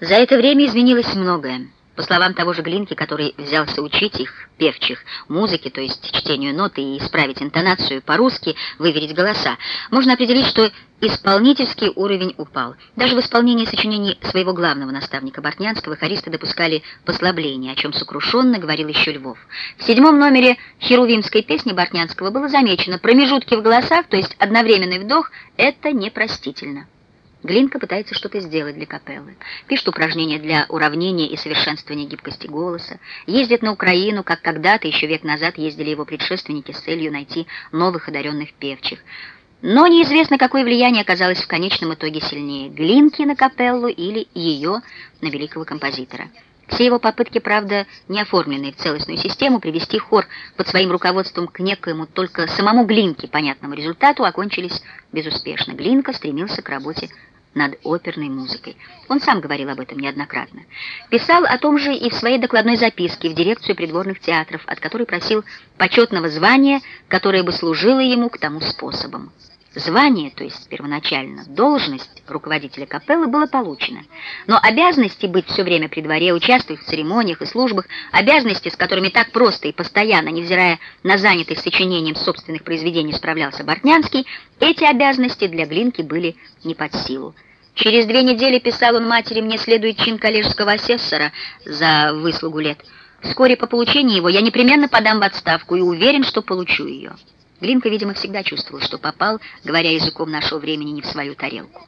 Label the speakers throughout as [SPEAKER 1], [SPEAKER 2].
[SPEAKER 1] За это время изменилось многое. По словам того же Глинки, который взялся учить их, певчих, музыке, то есть чтению ноты и исправить интонацию по-русски, выверить голоса, можно определить, что исполнительский уровень упал. Даже в исполнении сочинений своего главного наставника Бортнянского хористы допускали послабления, о чем сокрушенно говорил еще Львов. В седьмом номере херувимской песни Бортнянского было замечено промежутки в голосах, то есть одновременный вдох, это непростительно. Глинка пытается что-то сделать для капеллы. Пишет упражнения для уравнения и совершенствования гибкости голоса. Ездит на Украину, как когда-то, еще век назад, ездили его предшественники с целью найти новых одаренных певчих. Но неизвестно, какое влияние оказалось в конечном итоге сильнее, Глинки на капеллу или ее на великого композитора. Все его попытки, правда, не оформленные в целостную систему, привести хор под своим руководством к некоему только самому Глинке понятному результату, окончились безуспешно. Глинка стремился к работе над оперной музыкой. Он сам говорил об этом неоднократно. Писал о том же и в своей докладной записке в дирекцию придворных театров, от которой просил почетного звания, которое бы служило ему к тому способам. Звание, то есть первоначально должность руководителя капеллы, было получено. Но обязанности быть все время при дворе, участвовать в церемониях и службах, обязанности, с которыми так просто и постоянно, невзирая на занятость сочинением собственных произведений, справлялся Бортнянский, эти обязанности для Глинки были не под силу. Через две недели писал он матери, мне следует чин коллежского асессора за выслугу лет. Вскоре по получении его я непременно подам в отставку и уверен, что получу ее. Глинка, видимо, всегда чувствовал, что попал, говоря языком нашего времени, не в свою тарелку.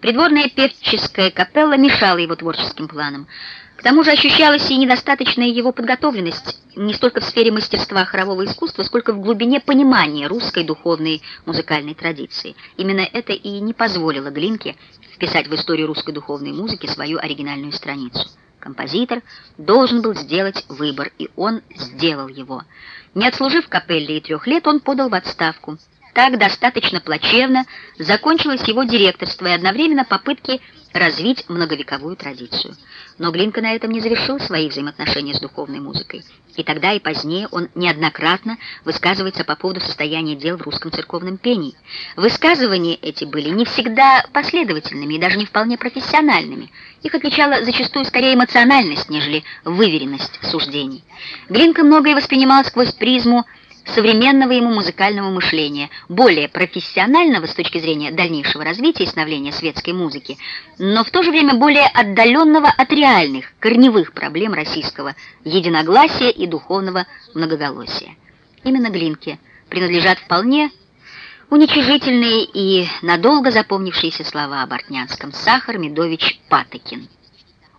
[SPEAKER 1] Придворная певческая капелла мешала его творческим планам. К тому же ощущалась и недостаточная его подготовленность не столько в сфере мастерства хорового искусства, сколько в глубине понимания русской духовной музыкальной традиции. Именно это и не позволило Глинке вписать в историю русской духовной музыки свою оригинальную страницу. Композитор должен был сделать выбор, и он сделал его. Не отслужив капелле и трех лет, он подал в отставку. Так достаточно плачевно закончилось его директорство и одновременно попытки развить многовековую традицию. Но Глинка на этом не завершил свои взаимоотношения с духовной музыкой. И тогда, и позднее он неоднократно высказывается по поводу состояния дел в русском церковном пении. Высказывания эти были не всегда последовательными и даже не вполне профессиональными. Их отличала зачастую скорее эмоциональность, нежели выверенность суждений. Глинка многое воспринимал сквозь призму современного ему музыкального мышления, более профессионального с точки зрения дальнейшего развития и становления светской музыки, но в то же время более отдаленного от реальных, корневых проблем российского единогласия и духовного многоголосия. Именно Глинке принадлежат вполне уничижительные и надолго запомнившиеся слова о Бортнянском «Сахар Медович Патокин».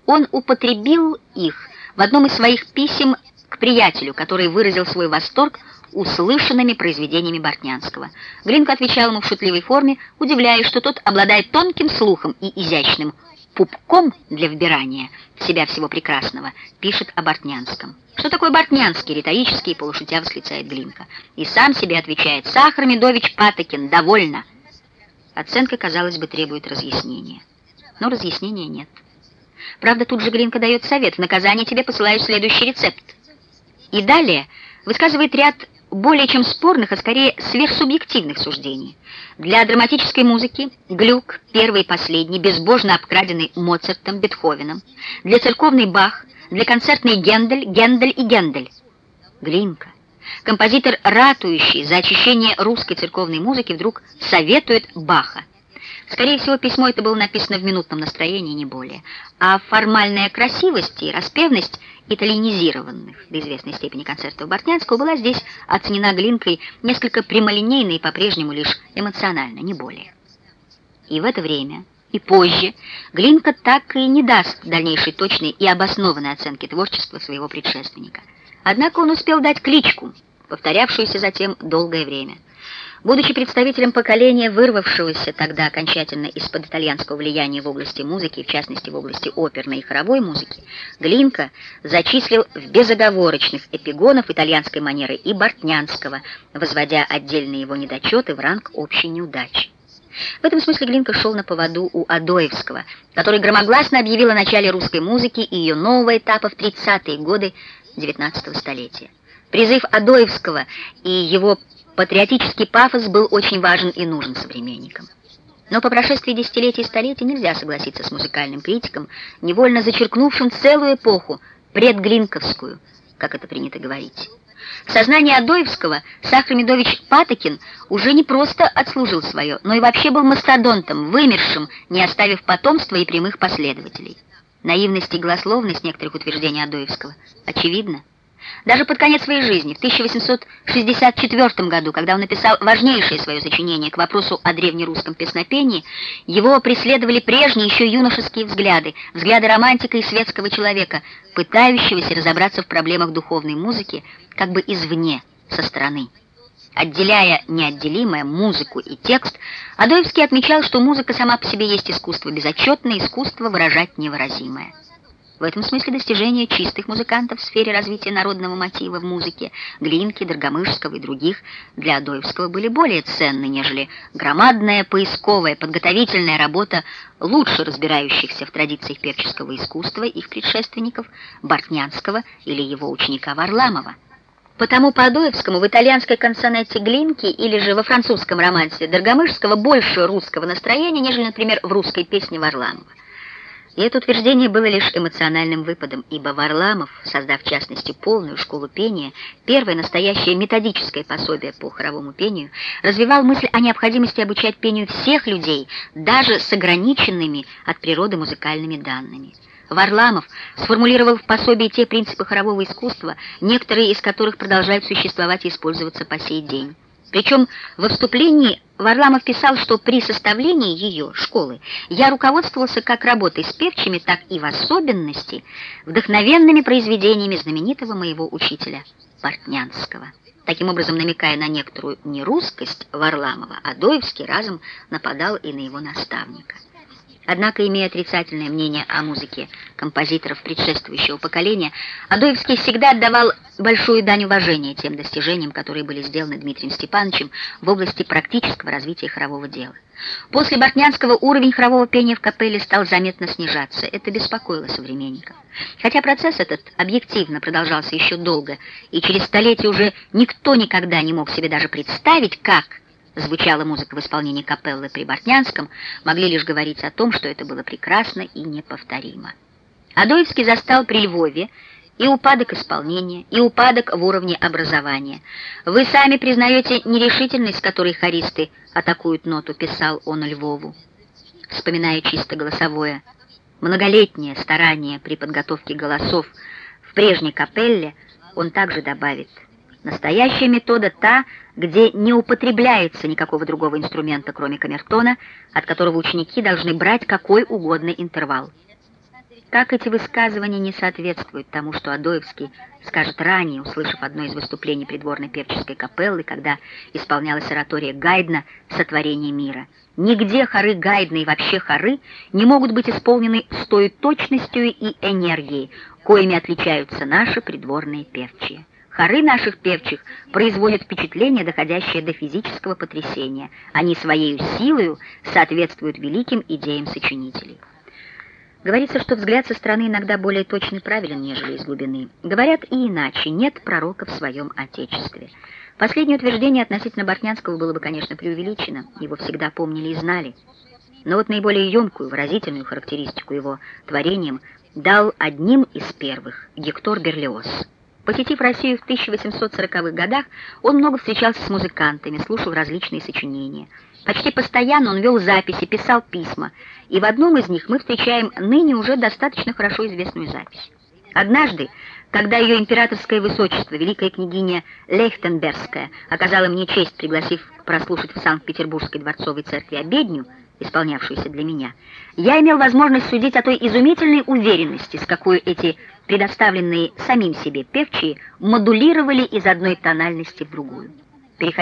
[SPEAKER 1] Он употребил их в одном из своих писем к приятелю, который выразил свой восторг услышанными произведениями Бортнянского. Глинка отвечал ему в шутливой форме, удивляясь, что тот обладает тонким слухом и изящным пупком для вбирания в себя всего прекрасного, пишет о Бортнянском. Что такое Бортнянский, риторический полушутя восклицает Глинка. И сам себе отвечает, Сахар Медович Патокин, довольно. Оценка, казалось бы, требует разъяснения. Но разъяснения нет. Правда, тут же Глинка дает совет. В наказание тебе посылаешь следующий рецепт. И далее высказывает ряд более чем спорных, а скорее сверхсубъективных суждений. Для драматической музыки Глюк, первый и последний, безбожно обкраденный Моцартом, Бетховеном. Для церковный Бах, для концертной Гендель, Гендель и Гендель. Глинка. Композитор, ратующий за очищение русской церковной музыки, вдруг советует Баха. Скорее всего, письмо это было написано в минутном настроении, не более. А формальная красивость и распевность итальянизированных до известной степени концертов Бортнянского была здесь оценена Глинкой несколько прямолинейно и по-прежнему лишь эмоционально, не более. И в это время, и позже, Глинка так и не даст дальнейшей точной и обоснованной оценки творчества своего предшественника. Однако он успел дать кличку, повторявшуюся затем долгое время – Будучи представителем поколения, вырвавшегося тогда окончательно из-под итальянского влияния в области музыки, в частности в области оперной и хоровой музыки, Глинка зачислил в безоговорочных эпигонов итальянской манеры и Бортнянского, возводя отдельные его недочеты в ранг общей неудачи. В этом смысле Глинка шел на поводу у Адоевского, который громогласно объявил о начале русской музыки и ее нового этапа в 30-е годы XIX столетия. Призыв Адоевского и его Патриотический пафос был очень важен и нужен современникам. Но по прошествии десятилетий и столетий нельзя согласиться с музыкальным критиком, невольно зачеркнувшим целую эпоху, предглинковскую, как это принято говорить. В сознании Адоевского Сахар Медович Патокин уже не просто отслужил свое, но и вообще был мастодонтом, вымершим, не оставив потомства и прямых последователей. Наивность и голословность некоторых утверждений Адоевского очевидно. Даже под конец своей жизни, в 1864 году, когда он написал важнейшее свое сочинение к вопросу о древнерусском песнопении, его преследовали прежние еще юношеские взгляды, взгляды романтика и светского человека, пытающегося разобраться в проблемах духовной музыки как бы извне, со стороны. Отделяя неотделимое музыку и текст, Адоевский отмечал, что музыка сама по себе есть искусство безотчетное, искусство выражать невыразимое. В этом смысле достижения чистых музыкантов в сфере развития народного мотива в музыке Глинки, Драгомышского и других для Адоевского были более ценны, нежели громадная поисковая подготовительная работа лучше разбирающихся в традициях певческого искусства их предшественников Бортнянского или его ученика Варламова. Потому по Адоевскому в итальянской консонете Глинки или же во французском романсе Драгомышского больше русского настроения, нежели, например, в русской песне Варламова. И это утверждение было лишь эмоциональным выпадом, ибо Варламов, создав в частности полную школу пения, первое настоящее методическое пособие по хоровому пению, развивал мысль о необходимости обучать пению всех людей, даже с ограниченными от природы музыкальными данными. Варламов сформулировал в пособии те принципы хорового искусства, некоторые из которых продолжают существовать и использоваться по сей день. Причем во вступлении Варламов писал, что при составлении ее, школы, я руководствовался как работой с певчими, так и в особенности вдохновенными произведениями знаменитого моего учителя Портнянского. Таким образом, намекая на некоторую нерусскость Варламова, Адоевский разом нападал и на его наставника. Однако, имея отрицательное мнение о музыке композиторов предшествующего поколения, Адоевский всегда отдавал большую дань уважения тем достижениям, которые были сделаны Дмитрием Степановичем в области практического развития хорового дела. После Бортнянского уровень хорового пения в капелле стал заметно снижаться. Это беспокоило современников. Хотя процесс этот объективно продолжался еще долго, и через столетия уже никто никогда не мог себе даже представить, как звучала музыка в исполнении капеллы при Бортнянском, могли лишь говорить о том, что это было прекрасно и неповторимо. Адоевский застал при Львове и упадок исполнения, и упадок в уровне образования. Вы сами признаете нерешительность, с которой хористы атакуют ноту, писал он Львову, вспоминая чисто голосовое. Многолетнее старание при подготовке голосов в прежней капелле он также добавит – Настоящая метода та, где не употребляется никакого другого инструмента, кроме камертона, от которого ученики должны брать какой угодно интервал. Как эти высказывания не соответствуют тому, что Адоевский скажет ранее, услышав одно из выступлений придворной певческой капеллы, когда исполнялась оратория Гайдна «Сотворение мира». Нигде хоры Гайдна и вообще хоры не могут быть исполнены с той точностью и энергией, коими отличаются наши придворные певчие. Хоры наших певчих производят впечатление, доходящее до физического потрясения. Они своей силою соответствуют великим идеям сочинителей. Говорится, что взгляд со стороны иногда более точно и правилен, нежели из глубины. Говорят и иначе, нет пророка в своем Отечестве. Последнее утверждение относительно Бортнянского было бы, конечно, преувеличено, его всегда помнили и знали. Но вот наиболее емкую, выразительную характеристику его творением дал одним из первых Гектор Берлиоз. Посетив Россию в 1840-х годах, он много встречался с музыкантами, слушал различные сочинения. Почти постоянно он вел записи, писал письма, и в одном из них мы встречаем ныне уже достаточно хорошо известную запись. Однажды, когда ее императорское высочество, великая княгиня Лехтенбергская, оказала мне честь, пригласив прослушать в Санкт-Петербургской дворцовой церкви обедню, исполнявшуюся для меня, я имел возможность судить о той изумительной уверенности, с какой эти предоставленные самим себе певчие модулировали из одной тональности в другую. Переходя